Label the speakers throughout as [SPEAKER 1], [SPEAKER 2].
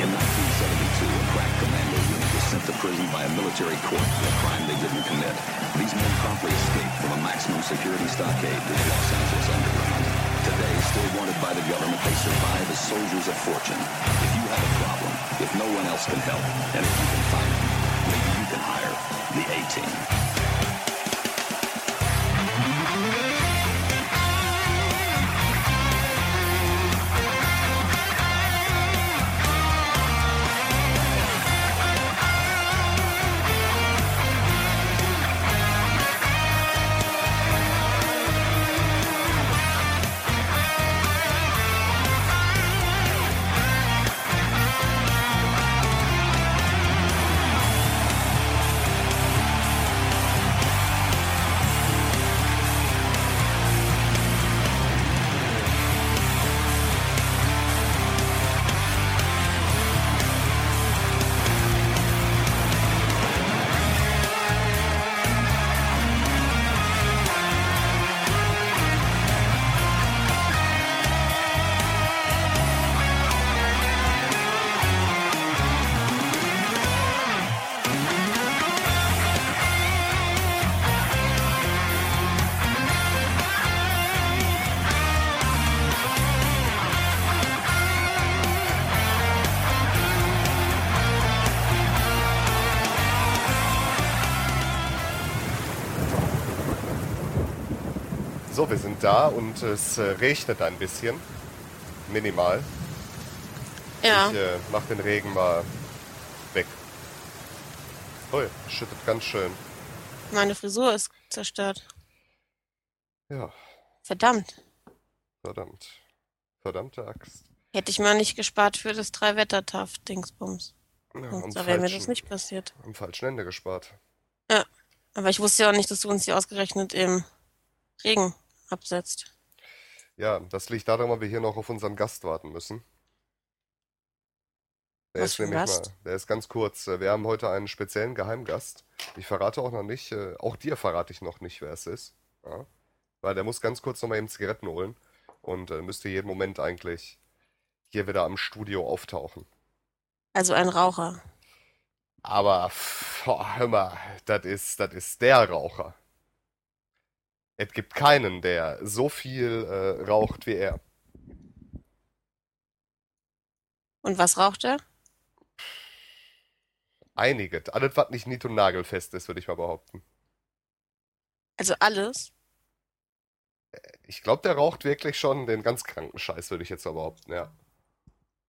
[SPEAKER 1] In 1972, a crack commando unit was sent to prison by a military court for a crime they didn't commit. These men promptly escaped from a maximum security stockade to the Los Angeles underground. Today, still wanted by the government, they survive as soldiers of fortune. If you have a problem, if no one else can help, and if you can find them, maybe you can hire the A-Team.
[SPEAKER 2] Wir sind da und es äh, regnet ein bisschen. Minimal.
[SPEAKER 3] Ja.
[SPEAKER 2] Ich äh, mach den Regen mal weg. Ui, schüttet ganz schön.
[SPEAKER 3] Meine Frisur ist zerstört.
[SPEAKER 2] Ja,
[SPEAKER 3] Verdammt.
[SPEAKER 2] verdammt. Verdammte Axt.
[SPEAKER 3] Hätte ich mal nicht gespart für das Drei-Wetter-Taft-Dingsbums.
[SPEAKER 2] Ja,
[SPEAKER 3] Sonst
[SPEAKER 2] am,
[SPEAKER 3] wäre mir das nicht passiert.
[SPEAKER 2] am falschen Ende gespart.
[SPEAKER 3] Aber ich wusste ja auch nicht, dass du uns hier ausgerechnet im Regen absetzt.
[SPEAKER 2] Ja, das liegt daran, weil wir hier noch auf unseren Gast warten müssen. Der
[SPEAKER 3] Was
[SPEAKER 2] ist nämlich
[SPEAKER 3] Gast?
[SPEAKER 2] mal, der ist ganz kurz. Wir haben heute einen speziellen Geheimgast. Ich verrate auch noch nicht, äh, auch dir verrate ich noch nicht, wer es ist. Ja? Weil der muss ganz kurz noch mal eben Zigaretten holen und äh, müsste jeden Moment eigentlich hier wieder am Studio auftauchen.
[SPEAKER 3] Also ein Raucher.
[SPEAKER 2] Aber pff, oh, hör mal, das ist, das ist der Raucher. Es gibt keinen, der so viel äh, raucht wie er.
[SPEAKER 3] Und was raucht er?
[SPEAKER 2] Einige. Alles, was nicht nied- und nagelfest ist, würde ich mal behaupten.
[SPEAKER 3] Also alles?
[SPEAKER 2] Ich glaube, der raucht wirklich schon den ganz kranken Scheiß, würde ich jetzt mal behaupten, ja.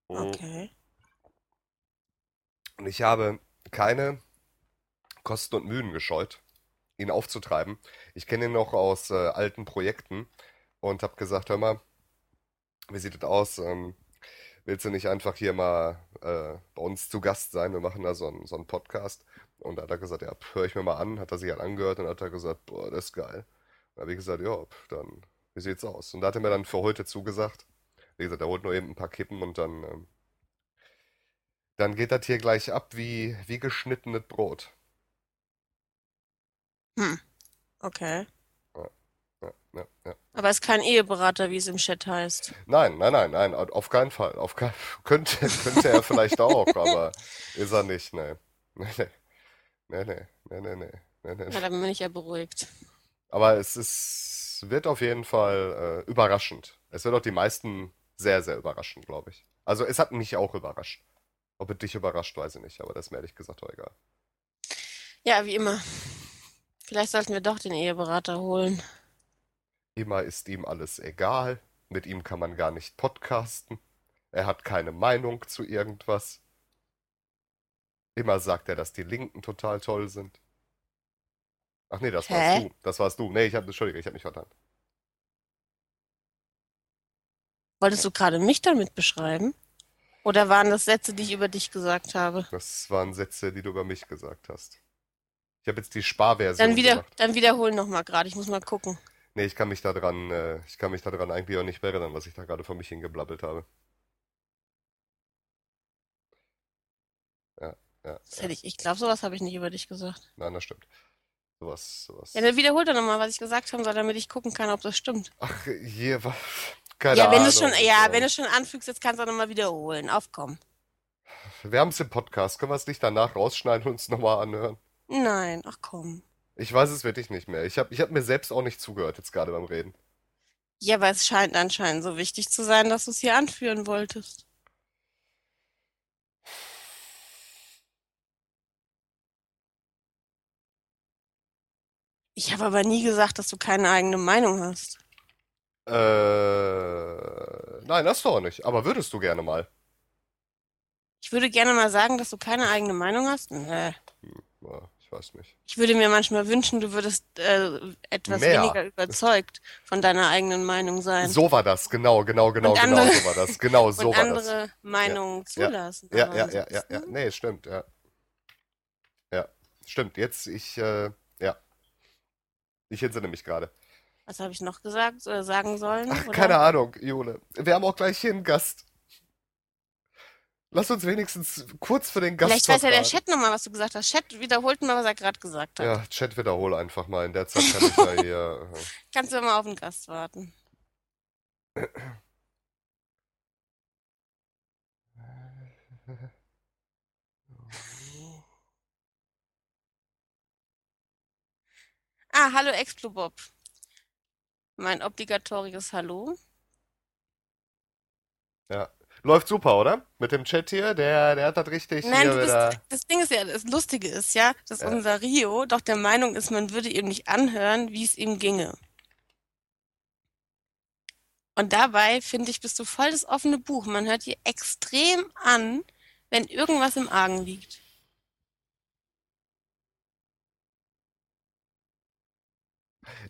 [SPEAKER 2] Mhm.
[SPEAKER 3] Okay.
[SPEAKER 2] Und ich habe keine Kosten und Mühen gescheut, ihn aufzutreiben. Ich kenne ihn noch aus äh, alten Projekten und habe gesagt, hör mal, wie sieht es aus? Ähm, willst du nicht einfach hier mal äh, bei uns zu Gast sein? Wir machen da so einen, so Podcast. Und da hat er gesagt, ja, höre ich mir mal an. Hat er sich halt angehört und hat er gesagt, boah, das ist geil. Da habe ich gesagt, ja, dann, wie sieht's aus? Und da hat er mir dann für heute zugesagt. Wie gesagt, er holt nur eben ein paar Kippen und dann, ähm, dann geht das hier gleich ab wie, wie geschnittenes Brot.
[SPEAKER 3] Hm. Okay.
[SPEAKER 2] Ja, ja, ja.
[SPEAKER 3] Aber ist kein Eheberater, wie es im Chat heißt.
[SPEAKER 2] Nein, nein, nein, nein, auf keinen Fall. Auf kein, könnte, könnte er vielleicht auch, aber ist er nicht, nee. Nee, nee. Nee, nee, nee, nee, nee, nee.
[SPEAKER 3] Ja, dann bin ich ja beruhigt.
[SPEAKER 2] Aber es ist, wird auf jeden Fall äh, überraschend. Es wird auch die meisten sehr, sehr überraschen, glaube ich. Also es hat mich auch überrascht. Ob es dich überrascht, weiß ich nicht, aber das ist mir ehrlich gesagt auch egal.
[SPEAKER 3] Ja, wie immer. Vielleicht sollten wir doch den Eheberater holen.
[SPEAKER 2] Immer ist ihm alles egal. Mit ihm kann man gar nicht podcasten. Er hat keine Meinung zu irgendwas. Immer sagt er, dass die Linken total toll sind. Ach nee, das warst
[SPEAKER 3] Hä?
[SPEAKER 2] du. Das warst du. Nee, ich hab, Entschuldige, ich habe mich vertan.
[SPEAKER 3] Wolltest du gerade mich damit beschreiben? Oder waren das Sätze, die ich über dich gesagt habe?
[SPEAKER 2] Das waren Sätze, die du über mich gesagt hast. Ich habe jetzt die Sparversion
[SPEAKER 3] Dann wieder,
[SPEAKER 2] gemacht.
[SPEAKER 3] dann wiederholen nochmal gerade. Ich muss mal gucken.
[SPEAKER 2] Nee, ich kann mich daran, äh, ich kann mich daran eigentlich auch nicht mehr erinnern, was ich da gerade vor mich hingeblabbelt habe. Ja, ja,
[SPEAKER 3] Das
[SPEAKER 2] ja.
[SPEAKER 3] hätte ich, ich glaube, sowas habe ich nicht über dich gesagt.
[SPEAKER 2] Nein, das stimmt. Sowas, sowas.
[SPEAKER 3] Ja, dann wiederholt doch nochmal, was ich gesagt habe, damit ich gucken kann, ob das stimmt.
[SPEAKER 2] Ach, hier war. Keine
[SPEAKER 3] ja, wenn
[SPEAKER 2] Ahnung.
[SPEAKER 3] du schon, ja, wenn du schon anfügst, jetzt kannst du nochmal wiederholen. Aufkommen.
[SPEAKER 2] Wir haben es im Podcast. Können wir es nicht danach rausschneiden und uns nochmal anhören?
[SPEAKER 3] Nein, ach komm.
[SPEAKER 2] Ich weiß es wirklich nicht mehr. Ich habe ich hab mir selbst auch nicht zugehört, jetzt gerade beim Reden.
[SPEAKER 3] Ja, aber es scheint anscheinend so wichtig zu sein, dass du es hier anführen wolltest. Ich habe aber nie gesagt, dass du keine eigene Meinung hast.
[SPEAKER 2] Äh, nein, das doch nicht. Aber würdest du gerne mal?
[SPEAKER 3] Ich würde gerne mal sagen, dass du keine eigene Meinung hast. Nee.
[SPEAKER 2] Ja, ich weiß nicht.
[SPEAKER 3] Ich würde mir manchmal wünschen, du würdest äh, etwas
[SPEAKER 2] Mehr.
[SPEAKER 3] weniger überzeugt von deiner eigenen Meinung sein
[SPEAKER 2] So war das, genau, genau, genau,
[SPEAKER 3] Und
[SPEAKER 2] genau,
[SPEAKER 3] andere-
[SPEAKER 2] so war das. Genau, so
[SPEAKER 3] und
[SPEAKER 2] war das.
[SPEAKER 3] andere Meinungen zulassen.
[SPEAKER 2] Ja, ja, ja, ja, ja.
[SPEAKER 3] ansonsten-
[SPEAKER 2] Nee, stimmt, ja. Ja, stimmt. Jetzt, ich, äh, ja. Ich entsinne mich gerade.
[SPEAKER 3] Was habe ich noch gesagt oder sagen sollen?
[SPEAKER 2] Ach, keine Ahnung, Jule. Wir haben auch gleich hier einen Gast. Lass uns wenigstens kurz für den Gast
[SPEAKER 3] Vielleicht weiß ja der. Chat nochmal, was du gesagt hast. Chat wiederholt mal, was er gerade gesagt hat.
[SPEAKER 2] Ja, Chat wiederhole einfach mal. In der Zeit kann ich ja hier. äh,
[SPEAKER 3] Kannst du mal auf den Gast warten. Ah, hallo Explobob. Mein obligatorisches Hallo.
[SPEAKER 2] Ja. Läuft super, oder? Mit dem Chat hier, der, der hat das richtig
[SPEAKER 3] Nein,
[SPEAKER 2] hier
[SPEAKER 3] bist,
[SPEAKER 2] wieder.
[SPEAKER 3] das Ding ist ja, das Lustige ist ja, dass
[SPEAKER 2] Ja.
[SPEAKER 3] unser Rio doch der Meinung ist, man würde ihm nicht anhören, wie es ihm ginge. Und dabei, finde ich, bist du voll das offene Buch. Man hört dir extrem an, wenn irgendwas im Argen liegt.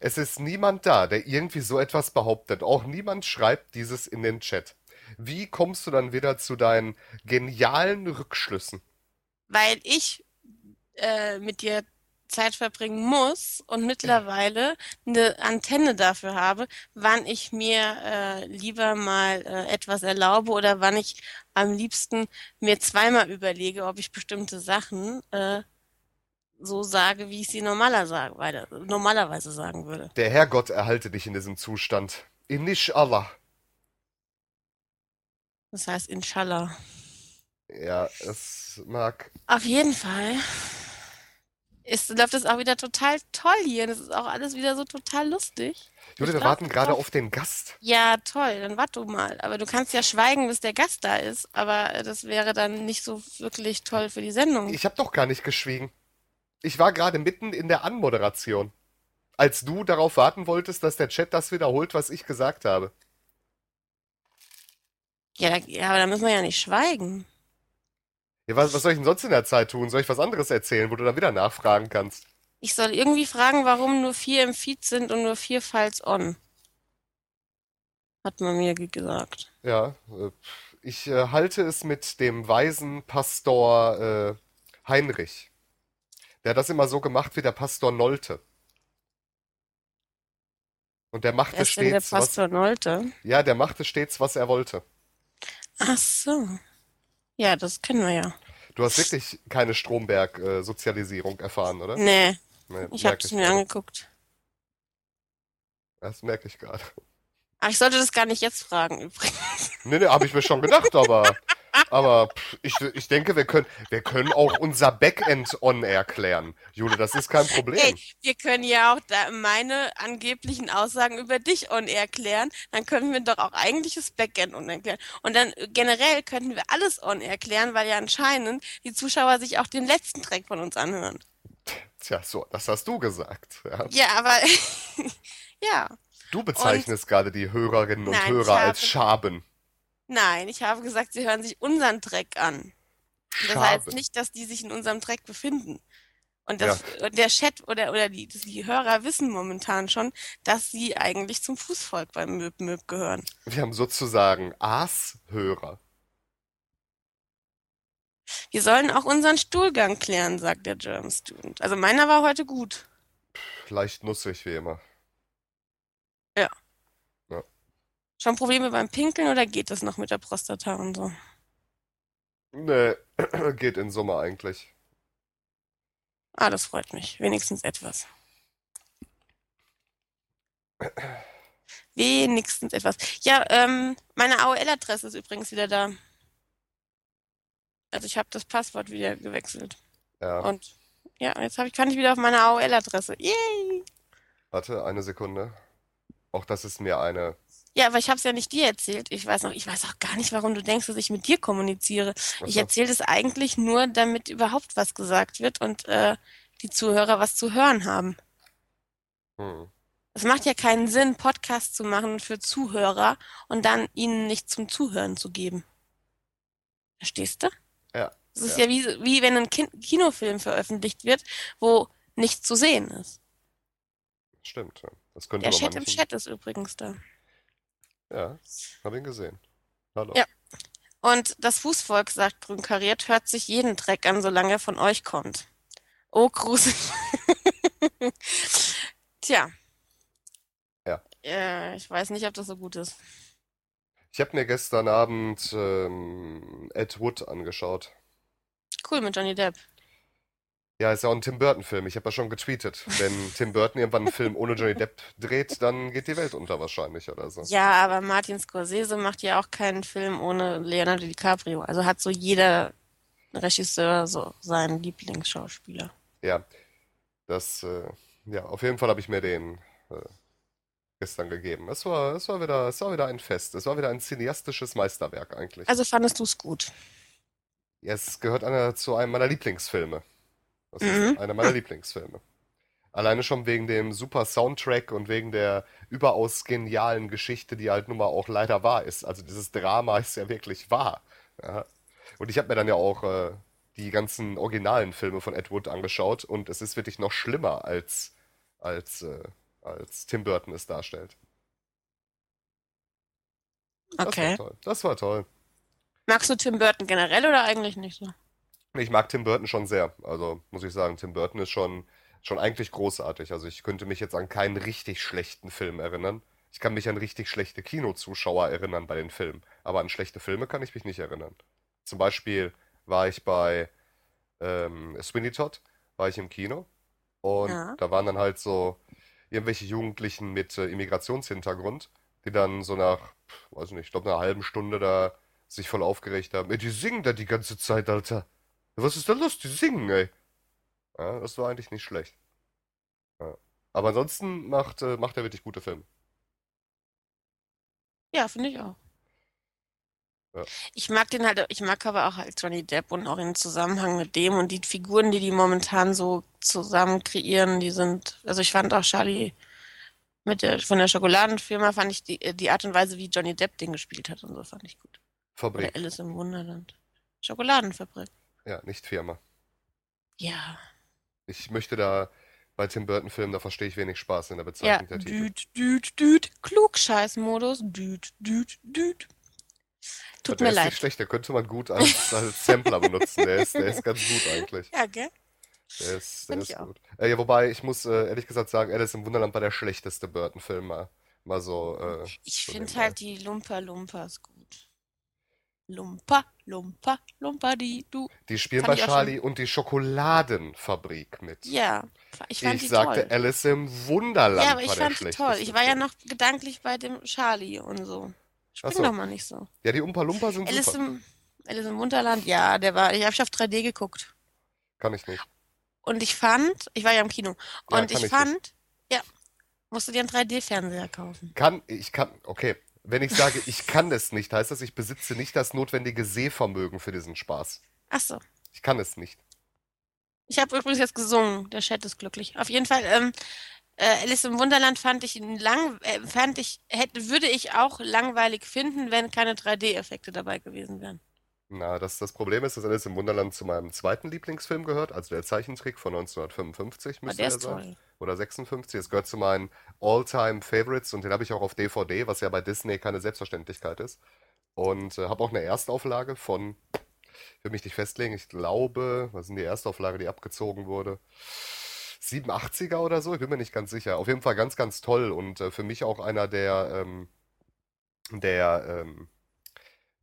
[SPEAKER 2] Es ist niemand da, der irgendwie so etwas behauptet. Auch niemand schreibt dieses in den Chat. Wie kommst du dann wieder zu deinen genialen Rückschlüssen?
[SPEAKER 3] Weil ich äh, mit dir Zeit verbringen muss und mittlerweile eine Antenne dafür habe, wann ich mir äh, lieber mal äh, etwas erlaube oder wann ich am liebsten mir zweimal überlege, ob ich bestimmte Sachen äh, so sage, wie ich sie normaler sage, normalerweise sagen würde.
[SPEAKER 2] Der Herrgott erhalte dich in diesem Zustand. Inshallah.
[SPEAKER 3] Das heißt, Inshallah.
[SPEAKER 2] Ja, es mag.
[SPEAKER 3] Auf jeden Fall ist, läuft es auch wieder total toll hier. Das ist auch alles wieder so total lustig.
[SPEAKER 2] Jule, wir warten gerade auf den Gast.
[SPEAKER 3] Ja, toll, dann warte du mal. Aber du kannst ja schweigen, bis der Gast da ist. Aber äh, das wäre dann nicht so wirklich toll für die Sendung.
[SPEAKER 2] Ich habe doch gar nicht geschwiegen. Ich war gerade mitten in der Anmoderation. Als du darauf warten wolltest, dass der Chat das wiederholt, was ich gesagt habe.
[SPEAKER 3] Ja, ja, aber da müssen wir ja nicht schweigen.
[SPEAKER 2] Ja, was, was soll ich denn sonst in der Zeit tun? Soll ich was anderes erzählen, wo du dann wieder nachfragen kannst?
[SPEAKER 3] Ich soll irgendwie fragen, warum nur vier im Feed sind und nur vier Files on. Hat man mir ge- gesagt.
[SPEAKER 2] Ja, äh, ich äh, halte es mit dem weisen Pastor äh, Heinrich. Der hat das immer so gemacht wie der Pastor Nolte. Und der
[SPEAKER 3] Wer
[SPEAKER 2] machte
[SPEAKER 3] ist denn der
[SPEAKER 2] stets was,
[SPEAKER 3] Pastor Nolte?
[SPEAKER 2] ja, der machte stets, was er wollte.
[SPEAKER 3] Ach so. Ja, das kennen wir ja.
[SPEAKER 2] Du hast wirklich keine Stromberg-Sozialisierung erfahren, oder?
[SPEAKER 3] Nee,
[SPEAKER 2] Nee,
[SPEAKER 3] ich habe es mir
[SPEAKER 2] gerade.
[SPEAKER 3] angeguckt.
[SPEAKER 2] Das merke ich gerade.
[SPEAKER 3] Ach, ich sollte das gar nicht jetzt fragen, übrigens.
[SPEAKER 2] Nee, nee, habe ich mir schon gedacht, aber, aber pff, ich, ich denke, wir können, wir können auch unser Backend on-air klären. Jule, das ist kein Problem.
[SPEAKER 3] Ey, wir können ja auch meine angeblichen Aussagen über dich on air klären. Dann können wir doch auch eigentlich das Backend on air klären. Und dann äh, generell könnten wir alles on air klären, weil ja anscheinend die Zuschauer sich auch den letzten Track von uns anhören.
[SPEAKER 2] Tja, so, das hast du gesagt. Ja.
[SPEAKER 3] Ja, aber ja.
[SPEAKER 2] Du bezeichnest gerade die Hörerinnen und
[SPEAKER 3] Nein,
[SPEAKER 2] Hörer als
[SPEAKER 3] habe-
[SPEAKER 2] Schaben.
[SPEAKER 3] Nein, ich habe gesagt, sie hören sich unseren Track an. Das heißt nicht, dass die sich in unserem Track befinden. Und, das, und der Chat oder, oder die, die Hörer wissen momentan schon, dass sie eigentlich zum Fußvolk beim Möb Möb gehören.
[SPEAKER 2] Wir haben sozusagen Aas-Hörer.
[SPEAKER 3] Wir sollen auch unseren Stuhlgang klären, sagt der German Student. Also meiner war heute gut.
[SPEAKER 2] Leicht nussig wie immer.
[SPEAKER 3] Schon Probleme beim Pinkeln oder geht das noch mit der Prostata und so?
[SPEAKER 2] Nee, geht in Summe eigentlich.
[SPEAKER 3] Ah, das freut mich. Wenigstens etwas. Wenigstens etwas. Ja, ähm, meine AOL-Adresse ist übrigens wieder da. Also ich habe das Passwort wieder gewechselt.
[SPEAKER 2] Ja,
[SPEAKER 3] Und ja, jetzt hab ich, kann ich wieder auf meine AOL-Adresse. Yay!
[SPEAKER 2] warte, eine Sekunde. Auch das ist mir eine.
[SPEAKER 3] Ja, aber ich habe es ja nicht dir erzählt. Ich weiß noch, ich weiß auch gar nicht, warum du denkst, dass ich mit dir kommuniziere. Ich
[SPEAKER 2] Achso.
[SPEAKER 3] erzähle es eigentlich nur, damit überhaupt was gesagt wird und äh, die Zuhörer was zu hören haben.
[SPEAKER 2] Hm.
[SPEAKER 3] Es macht ja keinen Sinn, Podcasts zu machen für Zuhörer und dann ihnen nichts zum Zuhören zu geben. Verstehst du?
[SPEAKER 2] Ja,
[SPEAKER 3] Es ist
[SPEAKER 2] ja.
[SPEAKER 3] ja wie, wie wenn ein Kin Kinofilm veröffentlicht wird, wo nichts zu sehen ist.
[SPEAKER 2] Stimmt. Ja. Das könnte
[SPEAKER 3] Der Chat im. Chat ist übrigens da.
[SPEAKER 2] Ja, habe ihn gesehen. Hallo.
[SPEAKER 3] Ja. Und das Fußvolk, sagt grün kariert, hört sich jeden Dreck an, solange er von euch kommt. Oh, gruselig. Tja.
[SPEAKER 2] Ja.
[SPEAKER 3] Äh, ich weiß nicht, ob das so gut ist.
[SPEAKER 2] Ich habe mir gestern Abend ähm, Ed Wood angeschaut.
[SPEAKER 3] Cool mit Johnny Depp.
[SPEAKER 2] Ja, ist ja auch ein Tim Burton-Film. Ich habe ja schon getweetet. Wenn Tim Burton irgendwann einen Film ohne Johnny Depp dreht, dann geht die Welt unter wahrscheinlich oder so.
[SPEAKER 3] Ja, aber Martin Scorsese macht ja auch keinen Film ohne Leonardo DiCaprio. Also hat so jeder Regisseur so seinen Lieblingsschauspieler.
[SPEAKER 2] Ja, das, äh, ja, auf jeden Fall habe ich mir den äh, gestern gegeben. Es war, es war wieder, es war wieder ein Fest. Es war wieder ein cineastisches Meisterwerk eigentlich.
[SPEAKER 3] Also fandest du es gut?
[SPEAKER 2] Ja, es gehört einer, zu einem meiner Lieblingsfilme. Das
[SPEAKER 3] Mhm.
[SPEAKER 2] ist einer meiner Lieblingsfilme. Alleine schon wegen dem super Soundtrack und wegen der überaus genialen Geschichte, die halt nun mal auch leider wahr ist. Also dieses Drama ist ja wirklich wahr. Ja. Und ich habe mir dann ja auch äh, die ganzen originalen Filme von Ed Wood angeschaut und es ist wirklich noch schlimmer, als, als, äh, als Tim Burton es darstellt. Das war
[SPEAKER 3] Okay.
[SPEAKER 2] toll. Das war toll.
[SPEAKER 3] Magst du Tim Burton generell oder eigentlich nicht so?
[SPEAKER 2] Ich mag Tim Burton schon sehr. Also muss ich sagen, Tim Burton ist schon, schon eigentlich großartig. Also ich könnte mich jetzt an keinen richtig schlechten Film erinnern. Ich kann mich an richtig schlechte Kinozuschauer erinnern bei den Filmen. Aber an schlechte Filme kann ich mich nicht erinnern. Zum Beispiel war ich bei ähm, Sweeney Todd, war ich im Kino. Und
[SPEAKER 3] Ja.
[SPEAKER 2] da waren dann halt so irgendwelche Jugendlichen mit äh, Immigrationshintergrund, die dann so nach, weiß nicht, ich glaube, einer halben Stunde da sich voll aufgeregt haben. Ey, die singen da die ganze Zeit, Alter. Was ist da los? Die singen, ey. Ja, das war eigentlich nicht schlecht. Ja. Aber ansonsten macht, äh, macht er wirklich gute Filme.
[SPEAKER 3] Ja, finde ich auch.
[SPEAKER 2] Ja.
[SPEAKER 3] Ich mag den halt, ich mag aber auch halt Johnny Depp und auch im Zusammenhang mit dem und die Figuren, die die momentan so zusammen kreieren, die sind, also ich fand auch Charlie mit der, von der Schokoladenfirma fand ich die, die Art und Weise, wie Johnny Depp den gespielt hat und so fand ich gut. Oder
[SPEAKER 2] Fabrik.
[SPEAKER 3] Alice im Wunderland. Schokoladenfabrik.
[SPEAKER 2] Ja, nicht Firma.
[SPEAKER 3] Ja.
[SPEAKER 2] Ich möchte da bei Tim Burton-Filmen, da verstehe ich wenig Spaß in der
[SPEAKER 3] Ja,
[SPEAKER 2] Bezeichnung der Titel.
[SPEAKER 3] düt, düt, düt, Klugscheißmodus, düt, düt, düt. Tut
[SPEAKER 2] Der
[SPEAKER 3] mir
[SPEAKER 2] ist
[SPEAKER 3] leid.
[SPEAKER 2] nicht schlecht, der könnte man gut als, als Sampler benutzen. Der ist, der ist ganz gut eigentlich.
[SPEAKER 3] Ja, gell?
[SPEAKER 2] Der ist, der
[SPEAKER 3] Find
[SPEAKER 2] ist gut. Äh, ja, wobei, ich muss äh, ehrlich gesagt sagen, Alice im Wunderland war der schlechteste Burton-Film mal, mal so, äh,
[SPEAKER 3] Ich
[SPEAKER 2] so
[SPEAKER 3] finde halt die Lumpa Lumpas gut. Lumpa, Lumpa, Lumpa, die du.
[SPEAKER 2] Die spielen bei
[SPEAKER 3] ich
[SPEAKER 2] Charlie und die Schokoladenfabrik mit.
[SPEAKER 3] Ja, ich fand
[SPEAKER 2] Ich
[SPEAKER 3] die
[SPEAKER 2] sagte,
[SPEAKER 3] toll.
[SPEAKER 2] Alice im Wunderland
[SPEAKER 3] Ja, aber ich fand die toll. Ich war ja noch gedanklich bei dem Charlie und so.
[SPEAKER 2] Ach
[SPEAKER 3] Spring
[SPEAKER 2] so.
[SPEAKER 3] doch mal nicht so.
[SPEAKER 2] Ja, die Umpa Lumpa sind
[SPEAKER 3] Alice
[SPEAKER 2] super.
[SPEAKER 3] im, Alice im Wunderland, ja, der war, ich habe auf 3D geguckt.
[SPEAKER 2] Kann ich nicht.
[SPEAKER 3] Und ich fand, ich war ja im Kino,
[SPEAKER 2] Ja,
[SPEAKER 3] und
[SPEAKER 2] kann
[SPEAKER 3] ich
[SPEAKER 2] ich
[SPEAKER 3] fand, ja, musst du dir einen 3D-Fernseher kaufen.
[SPEAKER 2] Kann, ich kann, okay. Wenn ich sage, ich kann es nicht, heißt das, ich besitze nicht das notwendige Sehvermögen für diesen Spaß.
[SPEAKER 3] Ach so.
[SPEAKER 2] Ich kann es nicht.
[SPEAKER 3] Ich habe übrigens jetzt gesungen. Der Chat ist glücklich. Auf jeden Fall, ähm, äh, Alice im Wunderland fand ich lang, äh, fand ich, hätte, würde ich auch langweilig finden, wenn keine 3D-Effekte dabei gewesen wären.
[SPEAKER 2] Na, das, das Problem ist, dass Alice im Wunderland zu meinem zweiten Lieblingsfilm gehört, also der Zeichentrick von 1955
[SPEAKER 3] Aber
[SPEAKER 2] müsste
[SPEAKER 3] der
[SPEAKER 2] er sein.
[SPEAKER 3] toll.
[SPEAKER 2] Oder 56. Es gehört zu meinen All-Time-Favorites und den habe ich auch auf DVD, was ja bei Disney keine Selbstverständlichkeit ist. Und äh, habe auch eine Erstauflage von, ich will mich nicht festlegen, ich glaube, was ist denn die Erstauflage, die abgezogen wurde? 87er oder so, ich bin mir nicht ganz sicher. Auf jeden Fall ganz, ganz toll und äh, für mich auch einer der, ähm, der, ähm,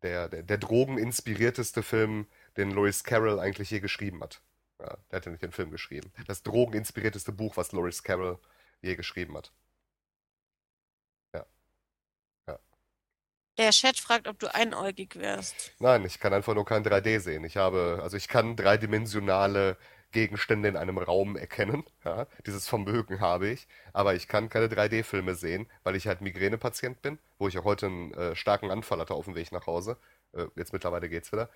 [SPEAKER 2] der, der, der drogeninspirierteste Film, den Lewis Carroll eigentlich je geschrieben hat. Ja, der hat ja nicht den Film geschrieben. Das drogeninspirierteste Buch, was Lewis Carroll je geschrieben hat. Ja. Ja.
[SPEAKER 3] Der Chat fragt, ob du einäugig wärst.
[SPEAKER 2] Nein, ich kann einfach nur kein 3D sehen. Ich habe, also ich kann dreidimensionale Gegenstände in einem Raum erkennen. Ja, dieses Vermögen habe ich, aber ich kann keine 3D-Filme sehen, weil ich halt Migränepatient bin, wo ich auch heute einen äh, starken Anfall hatte auf dem Weg nach Hause. Äh, jetzt mittlerweile geht's wieder.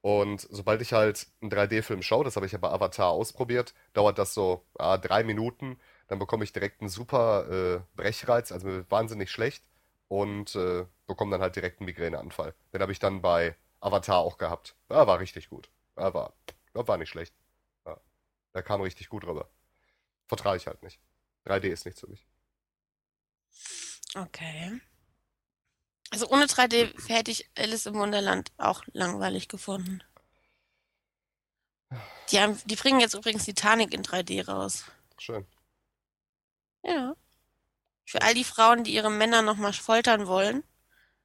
[SPEAKER 2] Und sobald ich halt einen 3D-Film schaue, das habe ich ja bei Avatar ausprobiert, dauert das so ah, drei Minuten, dann bekomme ich direkt einen super äh, Brechreiz, also wahnsinnig schlecht und äh, bekomme dann halt direkt einen Migräneanfall. Den habe ich dann bei Avatar auch gehabt. Ja, war richtig gut. Ja, war, war nicht schlecht. Der kam richtig gut rüber. Vertrage ich halt nicht. 3D ist nichts für mich.
[SPEAKER 3] Okay. Also ohne 3D hätte ich Alice im Wunderland auch langweilig gefunden. Die haben, die bringen jetzt übrigens Titanic in 3D raus.
[SPEAKER 2] Schön.
[SPEAKER 3] Ja. Für all die Frauen, die ihre Männer nochmal foltern wollen,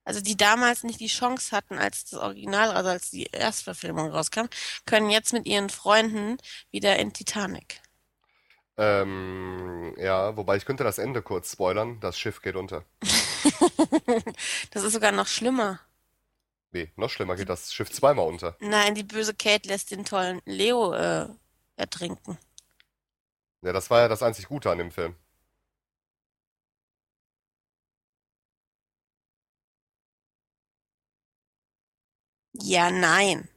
[SPEAKER 3] also die damals nicht die Chance hatten, als das Original, also als die Erstverfilmung rauskam, können jetzt mit ihren Freunden wieder in Titanic.
[SPEAKER 2] Ähm, ja, wobei ich könnte das Ende kurz spoilern. Das Schiff geht unter.
[SPEAKER 3] Das ist sogar noch schlimmer.
[SPEAKER 2] Nee, noch schlimmer geht das Schiff zweimal unter.
[SPEAKER 3] Nein, die böse Kate lässt den tollen Leo äh, ertrinken.
[SPEAKER 2] Ja, das war ja das einzig Gute an dem Film.
[SPEAKER 3] Ja, nein.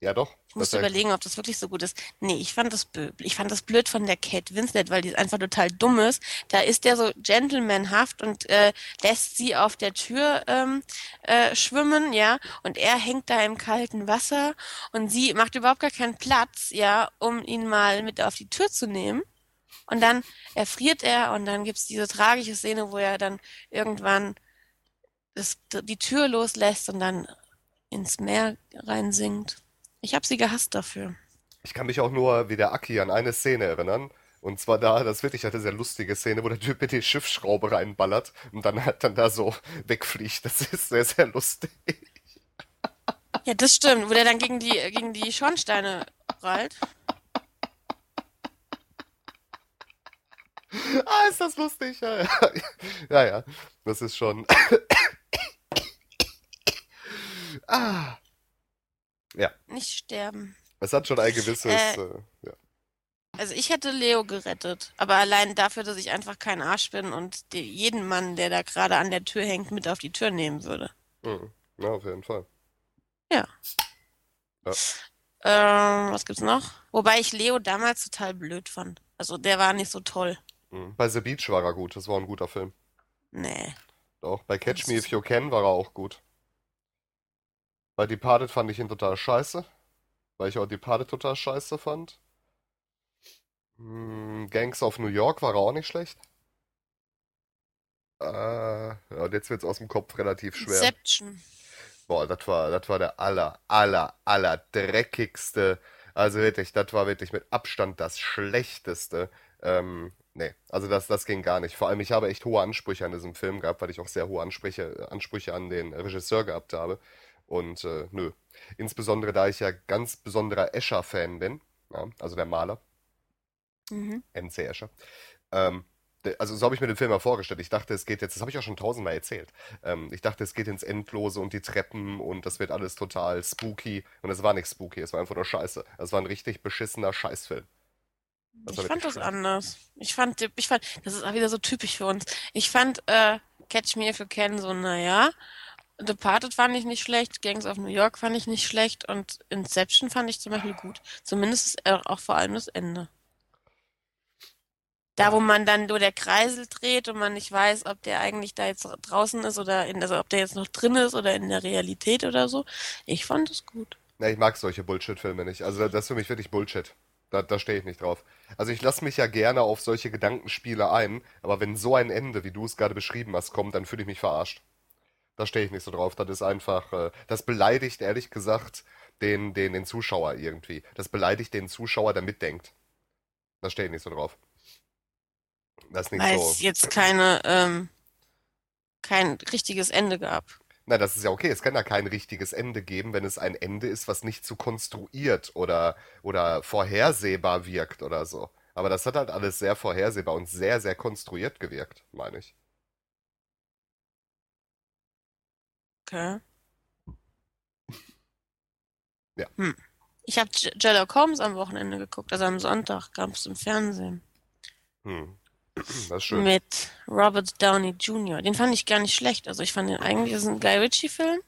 [SPEAKER 2] Ja, doch.
[SPEAKER 3] Ich
[SPEAKER 2] Das er,
[SPEAKER 3] überlegen, ob das wirklich so gut ist. Nee, ich fand das blöd. Ich fand das blöd von der Kate Winslet, weil die einfach total dumm ist. Da ist der so gentlemanhaft und äh, lässt sie auf der Tür ähm, äh, schwimmen, ja, und er hängt da im kalten Wasser und sie macht überhaupt gar keinen Platz, ja, um ihn mal mit auf die Tür zu nehmen. Und dann erfriert er und dann gibt's diese tragische Szene, wo er dann irgendwann das, die Tür loslässt und dann ins Meer reinsinkt. Ich habe sie gehasst dafür.
[SPEAKER 2] ich kann mich auch nur wie der Aki an eine Szene erinnern. Und zwar da, das wirklich eine sehr lustige Szene, wo der Typ mit die Schiffsschraube reinballert und dann halt dann da so wegfliegt. Das ist sehr, sehr lustig.
[SPEAKER 3] Ja, das stimmt, wo der dann gegen die, gegen die Schornsteine prallt.
[SPEAKER 2] Ah, ist das lustig. Ja, ja. Ja, ja. Das ist schon. Ah. Ja,
[SPEAKER 3] Nicht sterben.
[SPEAKER 2] es hat schon ein gewisses.
[SPEAKER 3] Äh,
[SPEAKER 2] Äh, ja.
[SPEAKER 3] also ich hätte Leo gerettet, aber allein dafür, dass ich einfach kein Arsch bin und die, jeden Mann, der da gerade an der Tür hängt, mit auf die Tür nehmen würde.
[SPEAKER 2] Mhm. Ja, auf jeden Fall.
[SPEAKER 3] Ja.
[SPEAKER 2] Ja.
[SPEAKER 3] Ähm, was gibt's noch? Wobei ich Leo damals total blöd fand. Also der war nicht so toll.
[SPEAKER 2] Mhm. Bei The Beach war er gut. Das war ein guter Film.
[SPEAKER 3] Nee.
[SPEAKER 2] Doch, bei Catch
[SPEAKER 3] Das
[SPEAKER 2] Me If You Can war er auch gut. Bei Departed fand ich ihn total scheiße. Weil ich auch Departed total scheiße fand. Hm, Gangs of New York war er auch nicht schlecht. Äh, ja, und jetzt wird's aus dem Kopf relativ schwer.
[SPEAKER 3] Inception.
[SPEAKER 2] Boah, das war, das war der aller, aller, aller dreckigste. Also wirklich, das war wirklich mit Abstand das Schlechteste. Ähm, nee, also das, das ging gar nicht. Vor allem, ich habe echt hohe Ansprüche an diesem Film gehabt, weil ich auch sehr hohe Ansprüche, Ansprüche an den Regisseur gehabt habe. Und äh, nö. Insbesondere, da ich ja ganz besonderer Escher-Fan bin, ja, also der Maler,
[SPEAKER 3] Mhm.
[SPEAKER 2] MC Escher. Ähm, also so habe ich mir den Film mal vorgestellt. Ich dachte, es geht jetzt, das habe ich auch schon tausendmal erzählt. Ähm, ich dachte, es geht ins Endlose und die Treppen und das wird alles total spooky. Und es war nicht spooky, es war einfach nur Scheiße. Es war ein richtig beschissener Scheißfilm. Das
[SPEAKER 3] Ich fand das
[SPEAKER 2] schlimm.
[SPEAKER 3] anders. Ich fand, ich fand, das ist auch wieder so typisch für uns. Ich fand äh, Catch Me If You Can so, naja. Departed fand ich nicht schlecht, Gangs of New York fand ich nicht schlecht und Inception fand ich zum Beispiel gut. Zumindest auch vor allem das Ende. Da, wo man dann nur der Kreisel dreht und man nicht weiß, ob der eigentlich da jetzt draußen ist oder in, also ob der jetzt noch drin ist oder in der Realität oder so. Ich fand es gut.
[SPEAKER 2] Ja, ich mag solche Bullshit-Filme nicht. Also das ist für mich wirklich Bullshit. Da, da stehe ich nicht drauf. Also ich lasse mich ja gerne auf solche Gedankenspiele ein, aber wenn so ein Ende, wie du es gerade beschrieben hast, kommt, dann fühle ich mich verarscht. Da stehe ich nicht so drauf. Das ist einfach, äh, das beleidigt ehrlich gesagt den, den, den Zuschauer irgendwie. Das beleidigt den Zuschauer, der mitdenkt. Da stehe ich nicht so drauf. Das ist nicht
[SPEAKER 3] Weil
[SPEAKER 2] so.
[SPEAKER 3] es jetzt keine, ähm, kein richtiges Ende gab.
[SPEAKER 2] Na, das ist ja okay. Es kann ja kein richtiges Ende geben, wenn es ein Ende ist, was nicht zu konstruiert oder, oder vorhersehbar wirkt oder so. Aber das hat halt alles sehr vorhersehbar und sehr, sehr konstruiert gewirkt, meine ich.
[SPEAKER 3] Okay.
[SPEAKER 2] Ja.
[SPEAKER 3] Hm. Ich habe Sherlock Holmes am Wochenende geguckt, also am Sonntag gab es im Fernsehen.
[SPEAKER 2] Hm. Das ist schön.
[SPEAKER 3] Mit Robert Downey Jr. Den fand ich gar nicht schlecht. Also ich fand den eigentlich, das ist ein Guy Ritchie-Film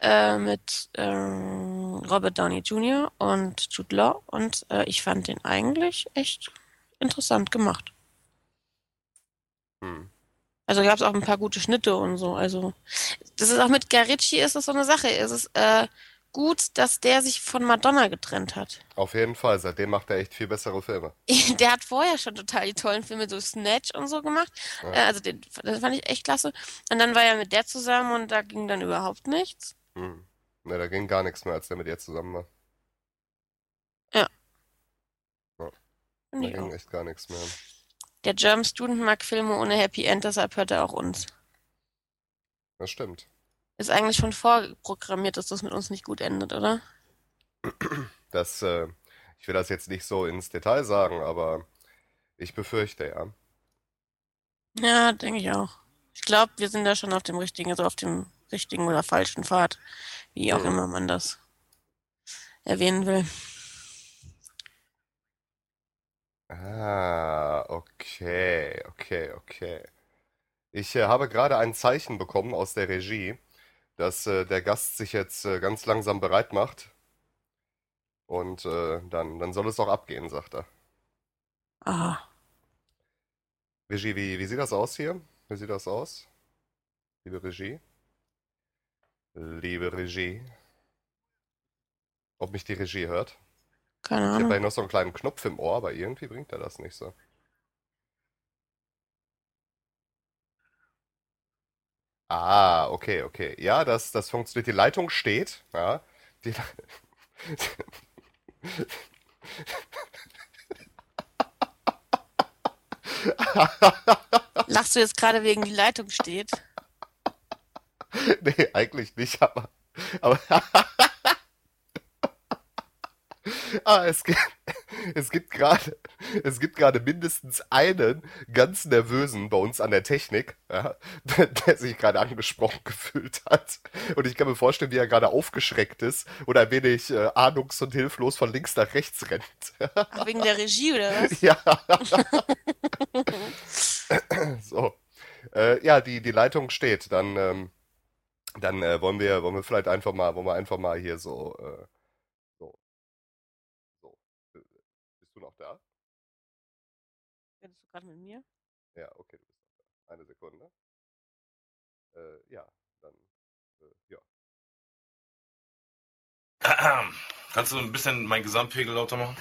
[SPEAKER 3] äh, mit äh, Robert Downey Jr. und Jude Law und äh, ich fand den eigentlich echt interessant gemacht.
[SPEAKER 2] Hm.
[SPEAKER 3] Also gab es auch ein paar gute Schnitte und so. Also das ist auch mit Guy Ritchie ist das so eine Sache. Es ist äh, gut, dass der sich von Madonna getrennt hat.
[SPEAKER 2] Auf jeden Fall, seitdem macht er echt viel bessere Filme.
[SPEAKER 3] Der hat vorher schon total die tollen Filme, so Snatch und so gemacht.
[SPEAKER 2] Ja.
[SPEAKER 3] Äh, also den, das fand ich echt klasse. Und dann war er mit der zusammen und da ging dann überhaupt nichts.
[SPEAKER 2] Hm. Ne, da ging gar nichts mehr, als der mit ihr zusammen war.
[SPEAKER 3] Find
[SPEAKER 2] Da
[SPEAKER 3] ich
[SPEAKER 2] ging
[SPEAKER 3] auch.
[SPEAKER 2] echt gar nichts mehr.
[SPEAKER 3] Der German Student mag Filme ohne Happy End, deshalb hört er auch uns.
[SPEAKER 2] Das stimmt.
[SPEAKER 3] Ist eigentlich schon vorprogrammiert, dass das mit uns nicht gut endet, oder?
[SPEAKER 2] Das, äh, ich will das jetzt nicht so ins Detail sagen, aber ich befürchte ja.
[SPEAKER 3] Ja, denke ich auch. Ich glaube, wir sind da schon auf dem richtigen, also auf dem richtigen oder falschen Pfad, wie auch
[SPEAKER 2] Hm.
[SPEAKER 3] immer man das erwähnen will.
[SPEAKER 2] Ah, okay, okay, okay. Ich äh, habe gerade ein Zeichen bekommen aus der Regie, dass äh, der Gast sich jetzt äh, ganz langsam bereit macht. Und äh, dann, dann soll es auch abgehen, sagt er.
[SPEAKER 3] Aha.
[SPEAKER 2] Regie, wie, wie sieht das aus hier? Wie sieht das aus? Liebe Regie? Liebe Regie? Ob mich die Regie hört?
[SPEAKER 3] Keine
[SPEAKER 2] Ich habe
[SPEAKER 3] Ahnung.
[SPEAKER 2] noch so einen kleinen Knopf im Ohr, aber irgendwie bringt er das nicht so. Ah, okay, okay. Ja, das, das funktioniert. Die Leitung steht. Ja. Die,
[SPEAKER 3] Lachst du jetzt gerade wegen die Leitung steht?
[SPEAKER 2] nee, eigentlich nicht, aber, aber, ah, es gibt, es gibt gerade, es gibt gerade mindestens einen ganz nervösen bei uns an der Technik, ja, der, der sich gerade angesprochen gefühlt hat. Und ich kann mir vorstellen, wie er gerade aufgeschreckt ist und ein wenig äh, ahnungs- und hilflos von links nach rechts rennt.
[SPEAKER 3] Ach, wegen der Regie oder was?
[SPEAKER 2] Ja. So. Äh, ja, die, die Leitung steht. Dann, ähm, dann äh, wollen wir, wollen wir vielleicht einfach mal, wollen wir einfach mal hier so, äh, so, so. Äh, Bist du noch da?
[SPEAKER 3] Redest du gerade mit mir?
[SPEAKER 2] Ja, okay, du bist noch da. Eine Sekunde. Äh, ja, dann, äh, ja.
[SPEAKER 4] Kannst du ein bisschen meinen Gesamtpegel lauter machen?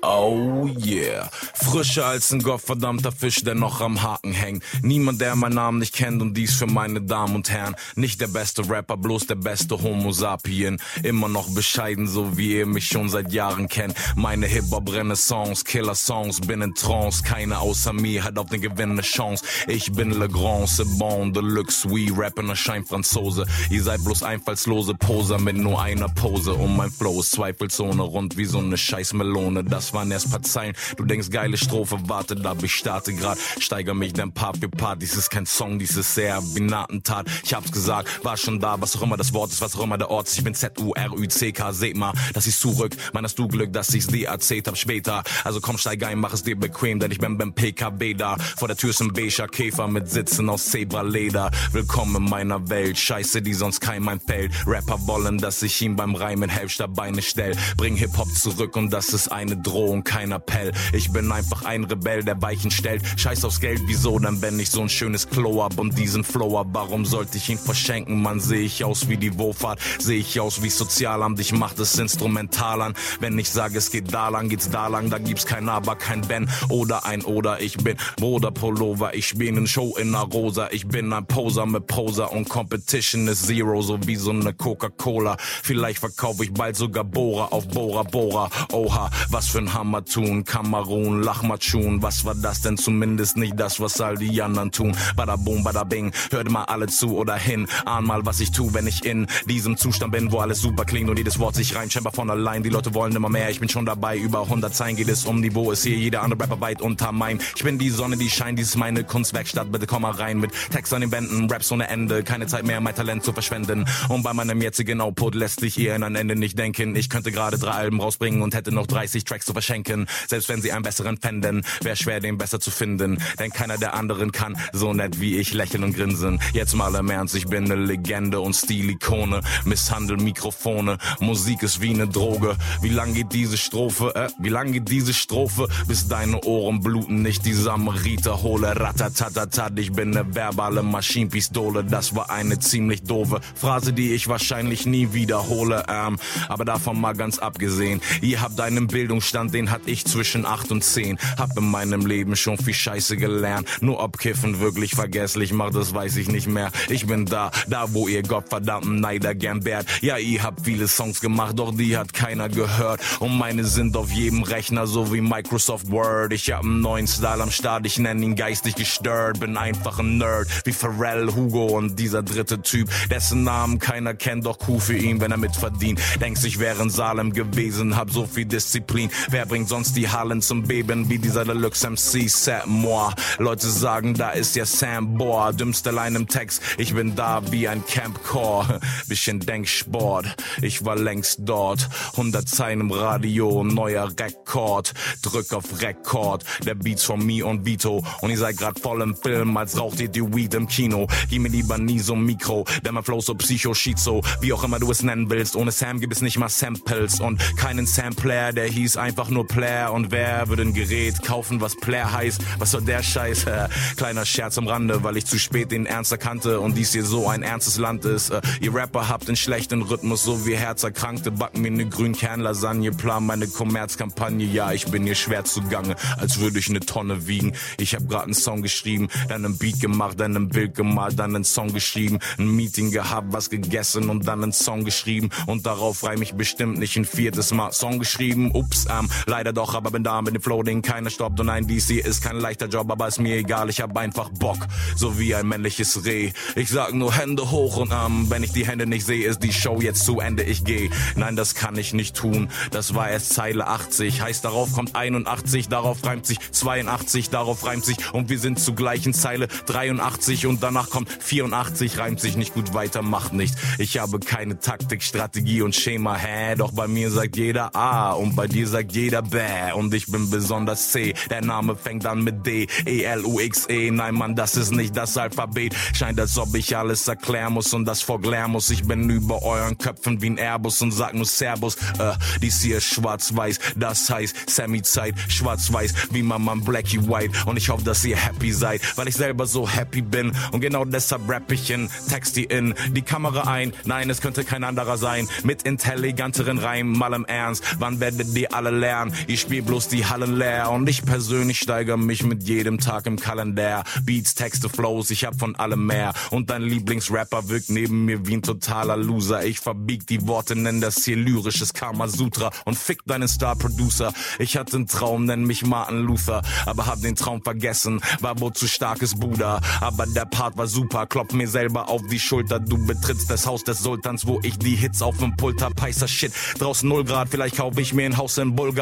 [SPEAKER 5] Oh yeah, frischer als ein gottverdammter Fisch, der noch am Haken hängt. Niemand, der meinen Namen nicht kennt und dies für meine Damen und Herren. Nicht der beste Rapper, bloß der beste Homo sapien. Immer noch bescheiden, so wie ihr mich schon seit Jahren kennt. Meine Hip-Hop-Renaissance, Killer-Songs, bin in Trance. Keine außer mir hat auf den Gewinn eine Chance. Ich bin Le Grand, c'est Deluxe, we rappen erscheint Franzose. Ihr seid bloß einfallslose Poser mit nur einer Pose. Und mein Flow ist Zweifelzone, rund wie so eine Scheißmelone. Das waren erst paar Zeilen. Du denkst, geile Strophe, warte, da ich starte grad. Steiger mich dann Part für Part. Dies ist kein Song, dies ist sehr wie ein Attentat. Ich hab's gesagt, war schon da, was auch immer das Wort ist, was auch immer der Ort ist. Ich bin Z-U-R-Ü-C-K, seht mal, dass ich's zurück. Mein hast du Glück, dass ich's dir erzählt hab später. Also komm, steig ein, mach es dir bequem, denn ich bin beim PKW da. Vor der Tür ist ein beiger Käfer mit Sitzen aus Zebraleder. Willkommen in meiner Welt, Scheiße, die sonst kein mein fällt. Rapper wollen, dass ich ihm beim Reimen helf, statt Beine stell. Bring Hip-Hop zurück und das ist eine Drohung, kein Appell. Ich bin einfach ein Rebell, der Weichen stellt. Scheiß aufs Geld, wieso denn, wenn ich so ein schönes Klo hab und diesen Flow hab? Warum sollte ich ihn verschenken? Man, seh ich aus wie die Wohlfahrt, seh ich aus wie Sozialamt. Ich mach das instrumental an. Wenn ich sage, es geht da lang, geht's da lang. Da gibt's kein Aber, kein Ben oder ein Oder. Ich bin Bruder Pullover, ich spiel ne Show in einer Rosa. Ich bin ein Poser mit Poser und Competition ist Zero, so wie so ne Coca-Cola. Vielleicht verkaufe ich bald sogar Bohrer auf Bora Bora. Oha, was für ein Iran, Hamatun, Kamerun, Lachmatschun. Was war das denn? Zumindest nicht das, was all die anderen tun. Bada boom, bada bing, hört mal alle zu oder hin. Ahn mal, was ich tu, wenn ich in diesem Zustand bin, wo alles super klingt und jedes Wort sich rein, scheinbar von allein. Die Leute wollen immer mehr, ich bin schon dabei. Über 100 Zeilen geht es um Niveau, ist hier jeder andere Rapper weit unter meinem. Ich bin die Sonne, die scheint, dies ist meine Kunstwerkstatt. Bitte komm mal rein mit Text an den Wänden, Raps ohne Ende. Keine Zeit mehr, mein Talent zu verschwenden. Und bei meinem jetzigen Output lässt sich eher in ein Ende nicht denken. Ich könnte gerade drei Alben rausbringen und hätte noch 30 Tracks zu verschenken. Selbst wenn sie einen besseren fänden, wäre schwer, den besser zu finden. Denn keiner der anderen kann so nett wie ich lächeln und grinsen. Jetzt mal im Ernst, ich bin ne Legende und Stilikone. Misshandel Mikrofone, Musik ist wie ne Droge. Wie lang geht diese Strophe? Äh, wie lang geht diese Strophe? Bis deine Ohren bluten, nicht die Samariter hole. Ratatatatat, ich bin ne verbale Maschinenpistole. Das war eine ziemlich doofe Phrase, die ich wahrscheinlich nie wiederhole. Ähm, aber davon mal ganz abgesehen. Ihr habt einen Bildungsstand, den hat ich zwischen 8 und 10. Hab in meinem Leben schon viel Scheiße gelernt. Nur ob Kiffen wirklich vergesslich macht, das weiß ich nicht mehr. Ich bin da, da wo ihr gottverdammten Neider gern bärt. Ja, ihr habt viele Songs gemacht, doch die hat keiner gehört. Und meine sind auf jedem Rechner, so wie Microsoft Word. Ich hab einen neuen Style am Start, ich nenn ihn geistig gestört. Bin einfach ein Nerd, wie Pharrell, Hugo und dieser dritte Typ, dessen Namen keiner kennt, doch cool für ihn, wenn er mitverdient. Denkst, ich wäre in Salem gewesen, hab so viel Disziplin. Wer bringt sonst die Hallen zum Beben, wie dieser Deluxe MC, Set moi. Leute sagen, da ist ja Sam Boah, dümmste Line im Text. Ich bin da wie ein Campcore, bisschen Denksport. Ich war längst dort, 100 Zeilen im Radio, neuer Rekord. Drück auf Rekord, der Beats von me und Vito. Und ihr seid grad voll im Film, als raucht ihr die Weed im Kino. Gib mir lieber nie so ein Mikro, denn mein Flow so psycho-schizo. Wie auch immer du es nennen willst, ohne Sam gibt es nicht mal Samples und keinen Sampler, der hieß einfach nur Player. Und wer würde ein Gerät kaufen, was Player heißt? Was soll der Scheiß? Äh, kleiner Scherz am Rande, weil ich zu spät den Ernst erkannte und dies hier so ein ernstes Land ist. Äh, ihr Rapper habt den schlechten Rhythmus, so wie Herzerkrankte, backen mir ne Grünkernlasagne, plan meine Kommerzkampagne. Ja, ich bin hier schwer zugange, als würde ich ne Tonne wiegen. Ich hab grad einen Song geschrieben, dann einen Beat gemacht, dann ein Bild gemalt, dann einen Song geschrieben, ein Meeting gehabt, was gegessen und dann einen Song geschrieben und darauf reim ich bestimmt nicht ein viertes Mal Song geschrieben. Ups, ähm, leider doch, aber bin da mit dem Flow, den keiner stoppt und dies hier ist kein leichter Job, aber ist mir egal, ich hab einfach Bock, so wie ein männliches Reh. Ich sag nur Hände hoch und ähm, wenn ich die Hände nicht sehe, ist die Show jetzt zu Ende, ich geh. Nein, das kann ich nicht tun, das war erst Zeile 80, heißt darauf kommt 81, darauf reimt sich 82, darauf reimt sich und wir sind zur gleichen Zeile 83 und danach kommt 84, reimt sich nicht gut weiter, macht nicht. Ich habe keine Taktik, Strategie und Schema, hä? Doch bei mir sagt jeder A und bei dir sagt jeder Bäh und ich bin besonders C. Der Name fängt an mit D, E, X, E. Nein, Mann, das ist nicht das Alphabet. Scheint, als ob ich alles erklären muss und das vor Glamour muss. Ich bin über euren Köpfen wie ein Airbus und sag nur Servus. Äh, dies hier ist schwarz-weiß, das heißt Sammy-Zeit, schwarz-weiß, wie Mama Blackie White. Und ich hoffe, dass ihr happy seid, weil ich selber so happy bin. Und genau deshalb rap ich in, text die in, die Kamera ein. Nein, es könnte kein anderer sein. Mit intelligenteren Reimen, mal im Ernst. Wann werdet ihr alle lernen? Ich spiel bloß die Hallen leer. Und ich persönlich steigere mich mit jedem Tag im Kalender. Beats, Texte, Flows, ich hab von allem mehr. Und dein Lieblingsrapper wirkt neben mir wie ein totaler Loser. Ich verbieg die Worte, nenn das hier lyrisches Karma Sutra. Und fick deinen Star-Producer. Ich hatte einen Traum, nenn mich Martin Luther. Aber hab den Traum vergessen, war wohl zu starkes Buddha. Aber der Part war super, klopp mir selber auf die Schulter. Du betrittst das Haus des Sultans, wo ich die Hits auf dem Pult hab. Heißer Shit, draußen 0 Grad, vielleicht kauf ich mir ein Haus in Bulgarien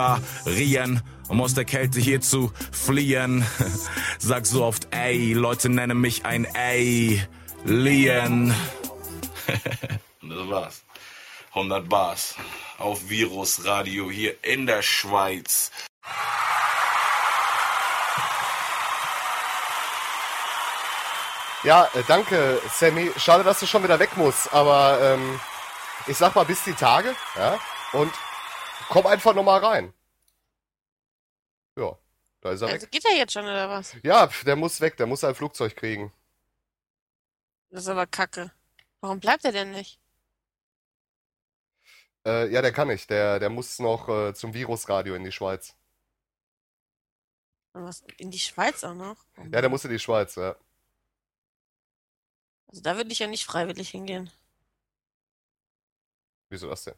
[SPEAKER 5] um aus der Kälte hier zu fliehen. Sag so oft ey, Leute nennen mich ein ey, Lien.
[SPEAKER 4] Und das war's. 100 Bars auf Virus Radio hier in der Schweiz.
[SPEAKER 2] Ja, äh, danke, Sammy. Schade, dass du schon wieder weg musst, aber ähm, ich sag mal bis die Tage, ja, und komm einfach nochmal rein. Ja, da ist er
[SPEAKER 3] Also
[SPEAKER 2] weg.
[SPEAKER 3] geht er jetzt schon oder was?
[SPEAKER 2] Ja, der muss weg, der muss ein Flugzeug kriegen.
[SPEAKER 3] Das ist aber kacke. Warum bleibt er denn nicht?
[SPEAKER 2] Äh, ja, der kann nicht, der, der muss noch äh, zum Virusradio in die Schweiz.
[SPEAKER 3] Was, in die Schweiz auch noch? Oh
[SPEAKER 2] Ja, der muss in die Schweiz, ja.
[SPEAKER 3] Also da würde ich ja nicht freiwillig hingehen.
[SPEAKER 2] Wieso das denn?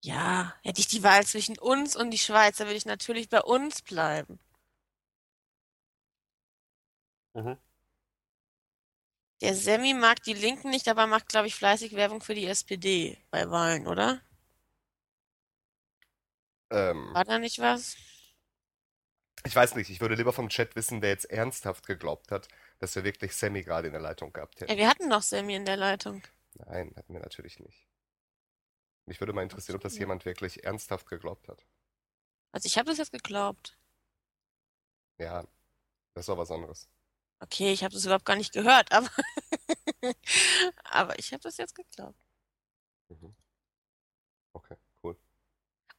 [SPEAKER 3] Ja, hätte ich die Wahl zwischen uns und die Schweiz, dann würde ich natürlich bei uns bleiben.
[SPEAKER 2] Mhm.
[SPEAKER 3] Der Semi mag die Linken nicht, aber macht, glaube ich, fleißig Werbung für die SPD bei Wahlen, oder?
[SPEAKER 2] Ähm,
[SPEAKER 3] War da nicht was?
[SPEAKER 2] ich weiß nicht, ich würde lieber vom Chat wissen, wer jetzt ernsthaft geglaubt hat, dass wir wirklich Sammy gerade in der Leitung gehabt
[SPEAKER 3] Ja,
[SPEAKER 2] hätten.
[SPEAKER 3] wir hatten doch Semi in der Leitung.
[SPEAKER 2] Nein, hatten wir natürlich nicht. Mich würde mal interessieren, ob das jemand wirklich ernsthaft geglaubt hat.
[SPEAKER 3] Also ich habe das jetzt geglaubt.
[SPEAKER 2] Ja, das war was anderes.
[SPEAKER 3] Okay, ich habe das überhaupt gar nicht gehört, aber aber ich habe das jetzt geglaubt.
[SPEAKER 2] Mhm. Okay, cool.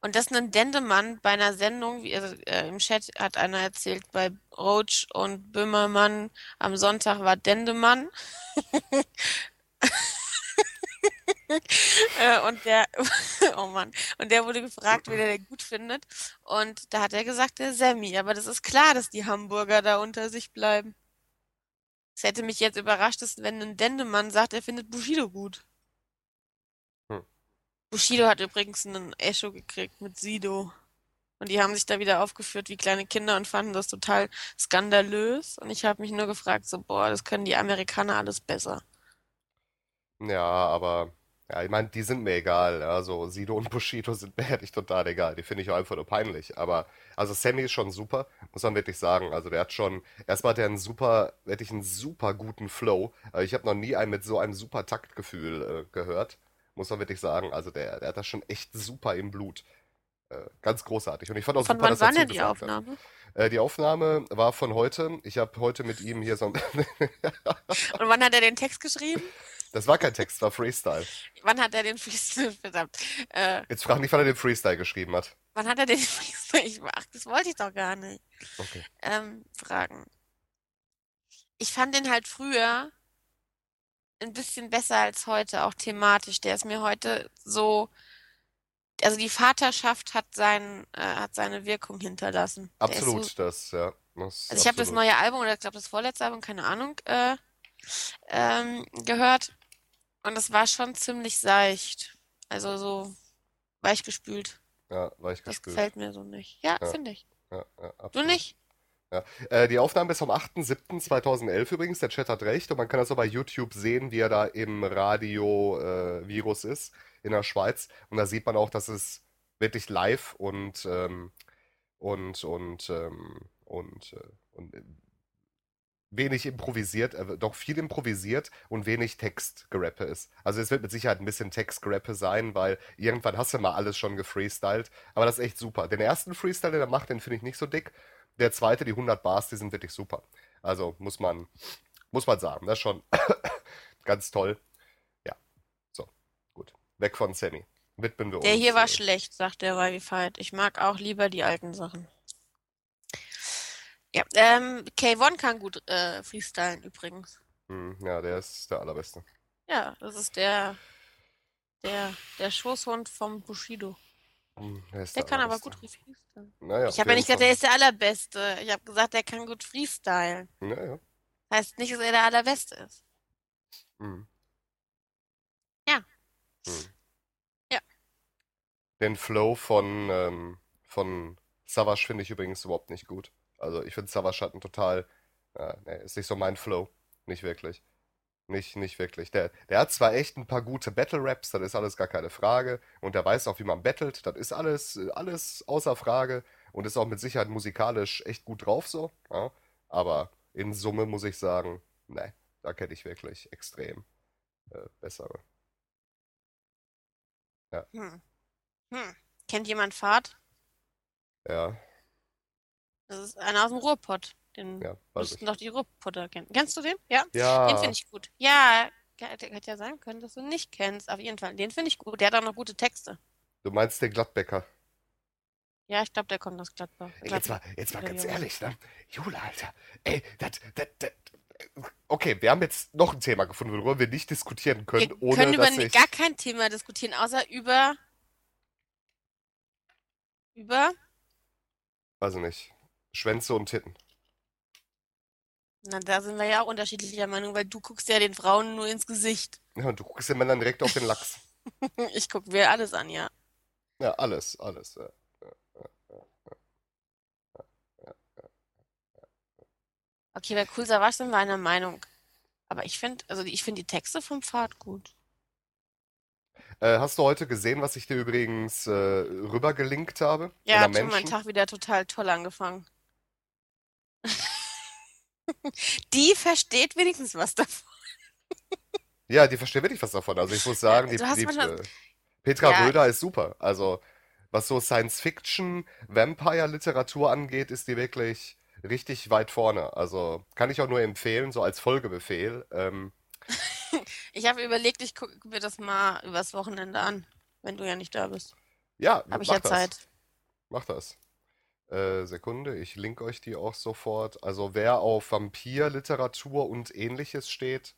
[SPEAKER 3] Und dass ein Dendemann bei einer Sendung, wie also, äh, im Chat hat einer erzählt, bei Roach und Böhmermann am Sonntag war Dendemann. Äh, und der, oh Mann, und der wurde gefragt, wer der gut findet. Und da hat er gesagt, der Sammy. Aber das ist klar, dass die Hamburger da unter sich bleiben. Es hätte mich jetzt überrascht, dass, wenn ein Dendemann sagt, er findet Bushido gut.
[SPEAKER 2] Hm.
[SPEAKER 3] Bushido hat übrigens einen Echo gekriegt mit Sido. Und die haben sich da wieder aufgeführt wie kleine Kinder und fanden das total skandalös. Und ich habe mich nur gefragt, so, boah, das können die Amerikaner alles besser.
[SPEAKER 2] Ja, aber, ja, ich meine, die sind mir egal. Also, Sido und Bushido sind mir ehrlich total egal. Die finde ich auch einfach nur peinlich. Aber, also, Sammy ist schon super, muss man wirklich sagen. Also, der hat schon, erstmal hat er einen super, wirklich einen super guten Flow. Ich habe noch nie einen mit so einem super Taktgefühl äh, gehört, muss man wirklich sagen. Also, der, der hat das schon echt super im Blut. Äh, ganz großartig. Und ich fand auch
[SPEAKER 3] Von
[SPEAKER 2] super,
[SPEAKER 3] wann war denn die. Aufnahme?
[SPEAKER 2] Äh, die Aufnahme war von heute. Ich habe heute mit ihm hier so ein.
[SPEAKER 3] Und wann hat er den Text geschrieben?
[SPEAKER 2] Das war kein Text, war Freestyle.
[SPEAKER 3] Wann hat er den Freestyle, verdammt, äh,
[SPEAKER 2] Jetzt frag nicht, wann er den Freestyle geschrieben hat.
[SPEAKER 3] wann hat er den Freestyle, ich, ach, das wollte ich doch gar nicht,
[SPEAKER 2] Okay.
[SPEAKER 3] ähm, fragen. Ich fand den halt früher ein bisschen besser als heute, auch thematisch. Der ist mir heute so, also die Vaterschaft hat sein, äh, hat seine Wirkung hinterlassen. Der ist so,
[SPEAKER 2] Absolut, das, ja. Das
[SPEAKER 3] also ich habe das
[SPEAKER 2] absolut.
[SPEAKER 3] neue Album oder ich glaube das vorletzte Album, keine Ahnung, äh, ähm, gehört und es war schon ziemlich seicht. Also so weichgespült.
[SPEAKER 2] Ja, war ich
[SPEAKER 3] Das
[SPEAKER 2] gespült.
[SPEAKER 3] gefällt mir so nicht. Ja,
[SPEAKER 2] Ja.
[SPEAKER 3] finde ich.
[SPEAKER 2] Ja, ja,
[SPEAKER 3] Du nicht?
[SPEAKER 2] Äh, die Aufnahme ist vom 8.7.2011 übrigens. Der Chat hat recht. Und man kann das auch bei YouTube sehen, wie er da im Radio-Virus ist in der Schweiz. Und da sieht man auch, dass es wirklich live und, ähm, und, und, ähm, und, äh, und äh, wenig improvisiert, äh, doch viel improvisiert und wenig Textgerappe ist. Also es wird mit Sicherheit ein bisschen Textgerappe sein, weil irgendwann hast du mal alles schon gefreestylt. Aber das ist echt super. Den ersten Freestyle, den er macht, den finde ich nicht so dick. Der zweite, die 100 Bars, die sind wirklich super. Also muss man, muss man sagen, das ist schon ganz toll. Ja, so, gut. Weg von Sammy. Widmen wir
[SPEAKER 3] Der
[SPEAKER 2] uns.
[SPEAKER 3] hier war
[SPEAKER 2] äh,
[SPEAKER 3] schlecht, sagt der Wifi-Fight. Ich mag auch lieber die alten Sachen. Ja, ähm, K1 kann gut äh, freestylen übrigens.
[SPEAKER 2] hm, ja, der ist der allerbeste.
[SPEAKER 3] Ja, das ist der, der, der Schoßhund vom Bushido.
[SPEAKER 2] Hm, Der
[SPEAKER 3] Der kann aber gut freestylen.
[SPEAKER 2] Naja,
[SPEAKER 3] Ich habe ja nicht gesagt, der ist der Allerbeste. Ich habe gesagt, der kann gut freestylen.
[SPEAKER 2] Naja.
[SPEAKER 3] Heißt nicht, dass er der Allerbeste ist.
[SPEAKER 2] Hm.
[SPEAKER 3] Ja.
[SPEAKER 2] Hm.
[SPEAKER 3] Ja.
[SPEAKER 2] Den Flow von, ähm, von Savage finde ich übrigens überhaupt nicht gut. Also ich finde Savage hat einen total, äh, nee, ist nicht so mein Flow. Nicht wirklich. Nicht, nicht wirklich. Der, der hat zwar echt ein paar gute Battle-Raps, das ist alles gar keine Frage. Und der weiß auch, wie man battelt, das ist alles, alles außer Frage. Und ist auch mit Sicherheit musikalisch echt gut drauf so. Ja? Aber in Summe muss ich sagen, nee, da kenne ich wirklich extrem äh, bessere.
[SPEAKER 3] Hm. Hm. Kennt jemand Fahrt?
[SPEAKER 2] Ja,
[SPEAKER 3] Das ist einer aus dem Ruhrpott. Den
[SPEAKER 2] ja,
[SPEAKER 3] müssten doch die Ruhrpotter kennen. Kennst du den? Ja? Den
[SPEAKER 2] Ja,
[SPEAKER 3] finde ich gut. Ja, hätte hätte ja sein können, dass du ihn nicht kennst. Auf jeden Fall. Den finde ich gut. Der hat auch noch gute Texte.
[SPEAKER 2] du meinst den Gladbecker.
[SPEAKER 3] Ja, ich glaube, der kommt aus Gladbach.
[SPEAKER 2] Ey, jetzt mal, jetzt mal ganz
[SPEAKER 3] Jura.
[SPEAKER 2] ehrlich, ne? Jula, Alter. Ey, das, das, das. Okay, wir haben jetzt noch ein Thema gefunden, worüber wir nicht diskutieren können,
[SPEAKER 3] Wir
[SPEAKER 2] ohne
[SPEAKER 3] können über
[SPEAKER 2] dass ich.
[SPEAKER 3] gar kein Thema diskutieren, außer über. Über.
[SPEAKER 2] Weiß ich nicht. Schwänze und Titten.
[SPEAKER 3] Na, da sind wir ja auch unterschiedlicher Meinung, weil du guckst ja den Frauen nur ins Gesicht.
[SPEAKER 2] Ja, und du guckst den Männern direkt auf den Lachs.
[SPEAKER 3] Ich gucke mir alles an, ja.
[SPEAKER 2] Ja, alles, alles. Ja.
[SPEAKER 3] Okay, bei Cool Savage sind wir einer Meinung. Aber ich finde, also ich finde die Texte vom Pfad gut.
[SPEAKER 2] Äh, hast du heute gesehen, was ich dir übrigens äh, rübergelinkt habe?
[SPEAKER 3] Ja, hat schon mein? Tag wieder total toll angefangen. Die versteht wenigstens was davon.
[SPEAKER 2] Ja, die verstehen wirklich was davon. Also ich muss sagen, die, die
[SPEAKER 3] manchmal-
[SPEAKER 2] äh, Petra
[SPEAKER 3] Ja.
[SPEAKER 2] Röder ist super. Also was so Science-Fiction, Vampire-Literatur angeht, ist die wirklich richtig weit vorne. Also kann ich auch nur empfehlen, so als Folgebefehl. Ähm,
[SPEAKER 3] Ich habe überlegt, ich gucke mir das mal übers Wochenende an, wenn du ja nicht da bist.
[SPEAKER 2] ja,
[SPEAKER 3] Habe ich
[SPEAKER 2] mach
[SPEAKER 3] ja
[SPEAKER 2] das.
[SPEAKER 3] Zeit.
[SPEAKER 2] Mach das. Äh, Sekunde, ich link euch die auch sofort. Also wer auf Vampir-Literatur und ähnliches steht,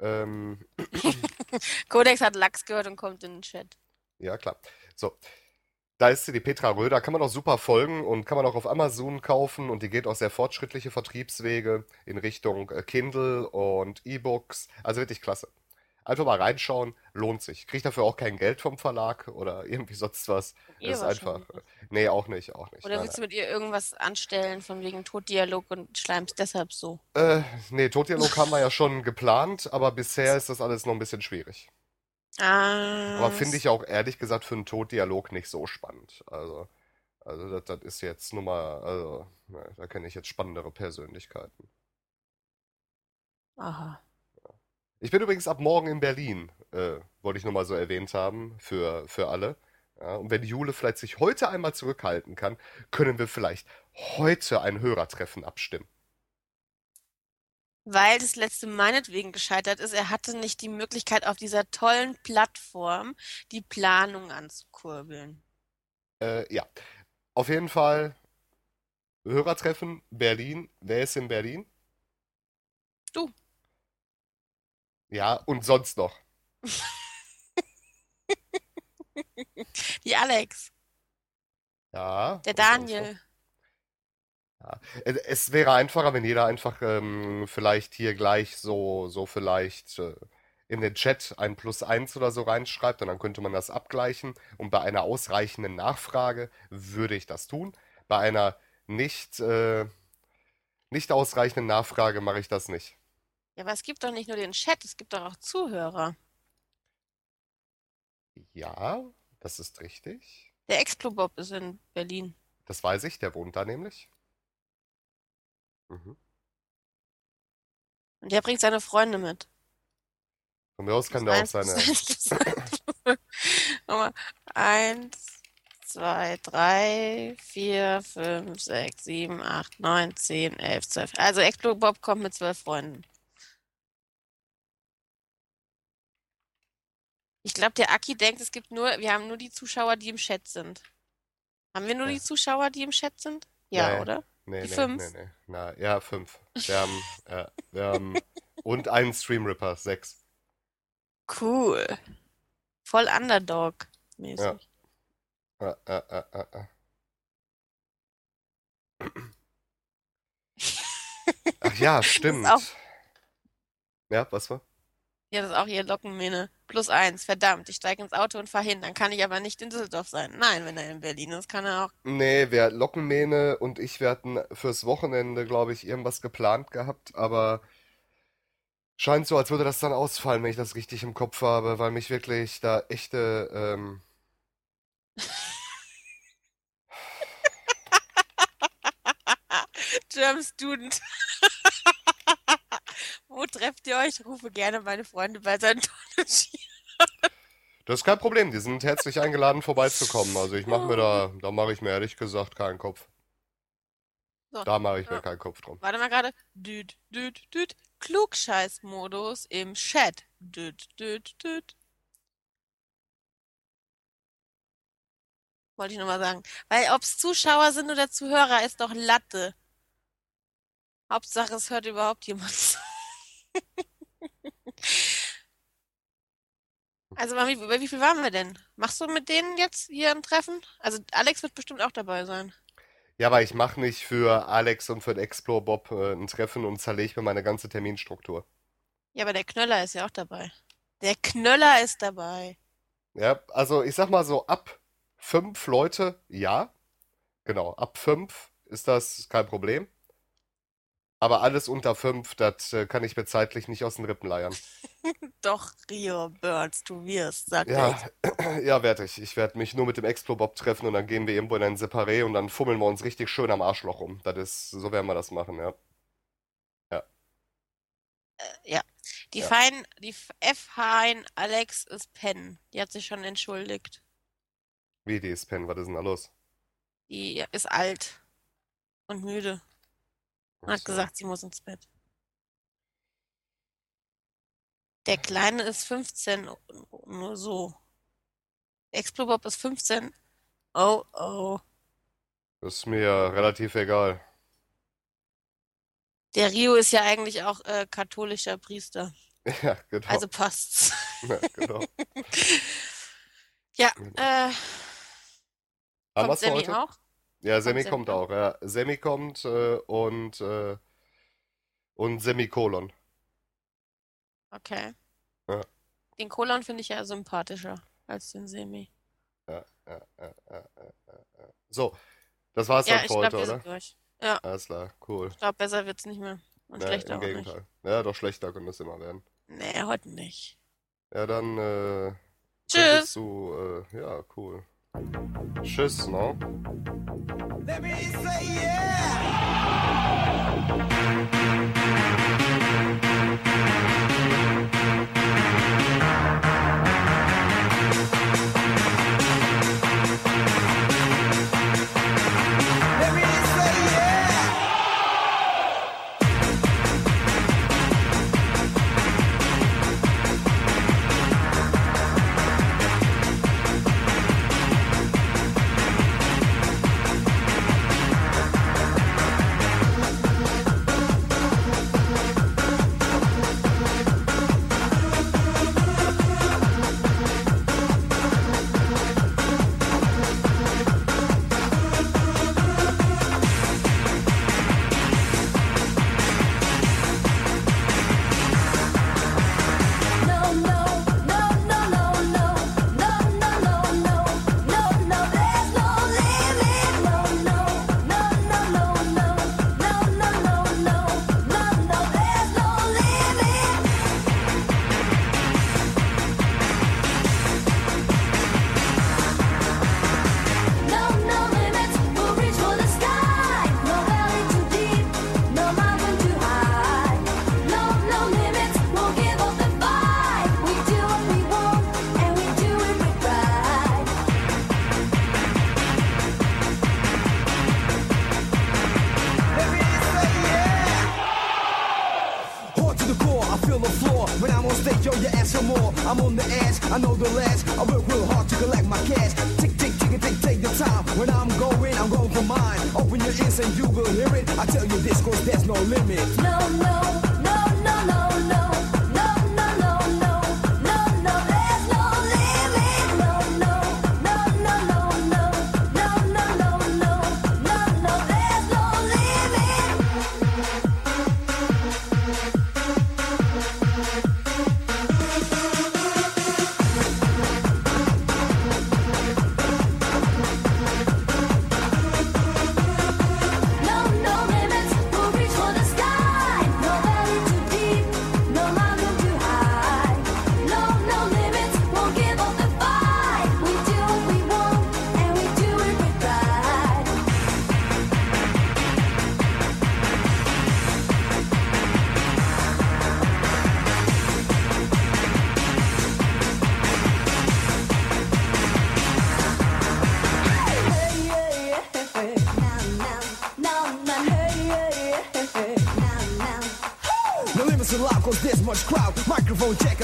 [SPEAKER 2] ähm,
[SPEAKER 3] Codex hat Lachs gehört und kommt in den Chat.
[SPEAKER 2] Ja, klar. So. Da ist sie, die Petra Röder, kann man auch super folgen und kann man auch auf Amazon kaufen und die geht auch sehr fortschrittliche Vertriebswege in Richtung äh, Kindle und E-Books. Also wirklich klasse. Einfach mal reinschauen, lohnt sich. Kriegt dafür auch kein Geld vom Verlag oder irgendwie sonst was.
[SPEAKER 3] Ihr
[SPEAKER 2] ist einfach. Nee, auch nicht, auch nicht.
[SPEAKER 3] Oder willst du mit ihr irgendwas anstellen von wegen Toddialog und schleimst deshalb so?
[SPEAKER 2] Äh, nee, Totdialog haben wir ja schon geplant, aber bisher ist das alles noch ein bisschen schwierig.
[SPEAKER 3] Ah,
[SPEAKER 2] Aber finde ich auch ehrlich gesagt für einen Totdialog nicht so spannend. Also, also das, das ist jetzt nur mal, also, ne, da kenne ich jetzt spannendere Persönlichkeiten.
[SPEAKER 3] Aha.
[SPEAKER 2] Ich bin übrigens ab morgen in Berlin, äh, wollte ich nur mal so erwähnt haben, für, für alle. Ja, und wenn Jule vielleicht sich heute einmal zurückhalten kann, können wir vielleicht heute ein Hörertreffen abstimmen.
[SPEAKER 3] Weil das letzte meinetwegen gescheitert ist, er hatte nicht die Möglichkeit, auf dieser tollen Plattform die Planung anzukurbeln.
[SPEAKER 2] Äh, ja, auf jeden Fall Hörertreffen Berlin. Wer ist in Berlin?
[SPEAKER 3] Du.
[SPEAKER 2] Ja, und sonst noch.
[SPEAKER 3] Die Alex,
[SPEAKER 2] Ja,
[SPEAKER 3] der. Daniel.
[SPEAKER 2] Es es wäre einfacher, wenn jeder einfach ähm, vielleicht hier gleich so, so vielleicht äh, in den Chat ein Plus eins oder so reinschreibt und dann könnte man das abgleichen. Und bei einer ausreichenden Nachfrage würde ich das tun. Bei einer nicht, äh, nicht ausreichenden Nachfrage mache ich das nicht.
[SPEAKER 3] Ja, aber es gibt doch nicht nur den Chat, es gibt doch auch Zuhörer.
[SPEAKER 2] Ja, das ist richtig.
[SPEAKER 3] Der Explobob ist in Berlin.
[SPEAKER 2] Das weiß ich, der wohnt da nämlich. Mhm.
[SPEAKER 3] Und der bringt seine Freunde mit.
[SPEAKER 2] Von mir aus kann der auch
[SPEAKER 3] eins,
[SPEAKER 2] seine.
[SPEAKER 3] Nochmal. Eins, zwei, drei, vier, fünf, sechs, sieben, acht, neun, zehn, elf, zwölf. Also Explobob kommt mit zwölf Freunden. Ich glaube, der Aki denkt, es gibt nur, wir haben nur die Zuschauer, die im Chat sind. Haben wir nur
[SPEAKER 2] Ja.
[SPEAKER 3] die Zuschauer, die im Chat sind? Ja,
[SPEAKER 2] Nee.
[SPEAKER 3] oder?
[SPEAKER 2] Nee,
[SPEAKER 3] Die
[SPEAKER 2] nee,
[SPEAKER 3] fünf?
[SPEAKER 2] nee, nee. Na, ja, fünf. Wir haben, ja, wir haben und einen Streamripper, sechs.
[SPEAKER 3] Cool. Voll Underdog-mäßig.
[SPEAKER 2] Ja. Äh, äh, äh, äh, äh. Ach ja, stimmt.
[SPEAKER 3] auch-
[SPEAKER 2] Ja, was war?
[SPEAKER 3] Ja, das ist auch hier Lockenmähne. Plus eins, verdammt. Ich steige ins Auto und fahre hin. Dann kann ich aber nicht in Düsseldorf sein. Nein, wenn er in Berlin ist, kann er auch.
[SPEAKER 2] Nee, wir Lockenmähne und ich, wir hatten fürs Wochenende, glaube ich, irgendwas geplant gehabt, aber scheint so, als würde das dann ausfallen, wenn ich das richtig im Kopf habe, weil mich wirklich da echte, ähm,
[SPEAKER 3] German Student. Wo trefft ihr euch? Rufe gerne meine Freunde bei Scientology.
[SPEAKER 2] Das ist kein Problem, die sind herzlich eingeladen, vorbeizukommen. Also ich mache mir da, da mache ich mir ehrlich gesagt keinen Kopf.
[SPEAKER 3] So.
[SPEAKER 2] Da mache ich mir
[SPEAKER 3] Ja.
[SPEAKER 2] keinen Kopf drum.
[SPEAKER 3] Warte mal gerade. Düt, düt, düt. Klugscheiß-Modus im Chat. Düt, düt, düt. Wollte ich nur mal sagen. Weil ob es Zuschauer sind oder Zuhörer, ist doch Latte. Hauptsache, es hört überhaupt jemand zu. Also, bei wie, bei wie viel waren wir denn? Machst du mit denen jetzt hier ein Treffen? Also, Alex wird bestimmt auch dabei sein.
[SPEAKER 2] Ja, aber ich mache nicht für Alex und für den Explore Bob äh, ein Treffen und zerlege mir meine ganze Terminstruktur.
[SPEAKER 3] Ja, aber der Knöller ist ja auch dabei. Der Knöller ist dabei.
[SPEAKER 2] Ja, also ich sag mal so ab fünf Leute, ja. Genau, ab fünf ist das kein Problem. Aber alles unter fünf, das äh, kann ich mir zeitlich nicht aus den Rippen leiern.
[SPEAKER 3] Doch, Rio Burns, du wirst, sagt
[SPEAKER 2] Ja,
[SPEAKER 3] er.
[SPEAKER 2] ja, werde ich. Ich werde mich nur mit dem Explobob treffen und dann gehen wir irgendwo in ein Separé und dann fummeln wir uns richtig schön am Arschloch rum. Das ist, so werden wir das machen, ja.
[SPEAKER 3] Ja. Die
[SPEAKER 2] Ja.
[SPEAKER 3] Fein, die F. Hein Alex ist Pen. Die hat sich schon entschuldigt.
[SPEAKER 2] Wie, die ist Pen, was ist denn da los?
[SPEAKER 3] Die ist alt und müde. Hat gesagt, sie muss ins Bett. Der Kleine ist 15, nur so. Explobob ist 15. Oh, oh.
[SPEAKER 2] Das ist mir relativ egal.
[SPEAKER 3] Der Rio ist ja eigentlich auch äh, katholischer Priester.
[SPEAKER 2] Ja, genau.
[SPEAKER 3] Also passt's.
[SPEAKER 2] Ja, genau.
[SPEAKER 3] Ja,
[SPEAKER 2] Genau.
[SPEAKER 3] äh,
[SPEAKER 2] Haben
[SPEAKER 3] kommt Sammy
[SPEAKER 2] heute?
[SPEAKER 3] auch?
[SPEAKER 2] Ja, Semi kommt
[SPEAKER 3] auch?
[SPEAKER 2] ja. Semi kommt äh, und, äh, und Semikolon.
[SPEAKER 3] Okay.
[SPEAKER 2] Ja.
[SPEAKER 3] Den Kolon finde ich ja sympathischer als den Semi.
[SPEAKER 2] Ja, ja, ja, ja, ja. So, das war's
[SPEAKER 3] Ja,
[SPEAKER 2] dann für heute,
[SPEAKER 3] wir
[SPEAKER 2] oder?
[SPEAKER 3] sind durch. Ja,
[SPEAKER 2] Alles klar, cool.
[SPEAKER 3] ich glaube, besser wird's nicht mehr. Und
[SPEAKER 2] Ja,
[SPEAKER 3] schlechter
[SPEAKER 2] im
[SPEAKER 3] auch nicht.
[SPEAKER 2] Gegenteil. Ja, doch schlechter könnte es immer werden.
[SPEAKER 3] Nee, heute nicht.
[SPEAKER 2] Ja, dann äh,
[SPEAKER 3] Tschüss.
[SPEAKER 2] du, äh, ja, cool. Tschüss, ne?
[SPEAKER 6] Let me say yeah.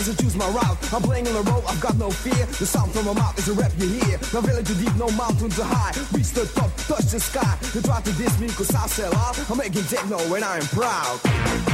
[SPEAKER 6] As I choose my route. I'm playing on the road, I've got no fear. The sound from my mouth is a rap you hear. No valley too deep, no mountain too high. Reach the top, touch the sky. You try to diss me cause I sell out. I'm making techno when I am proud.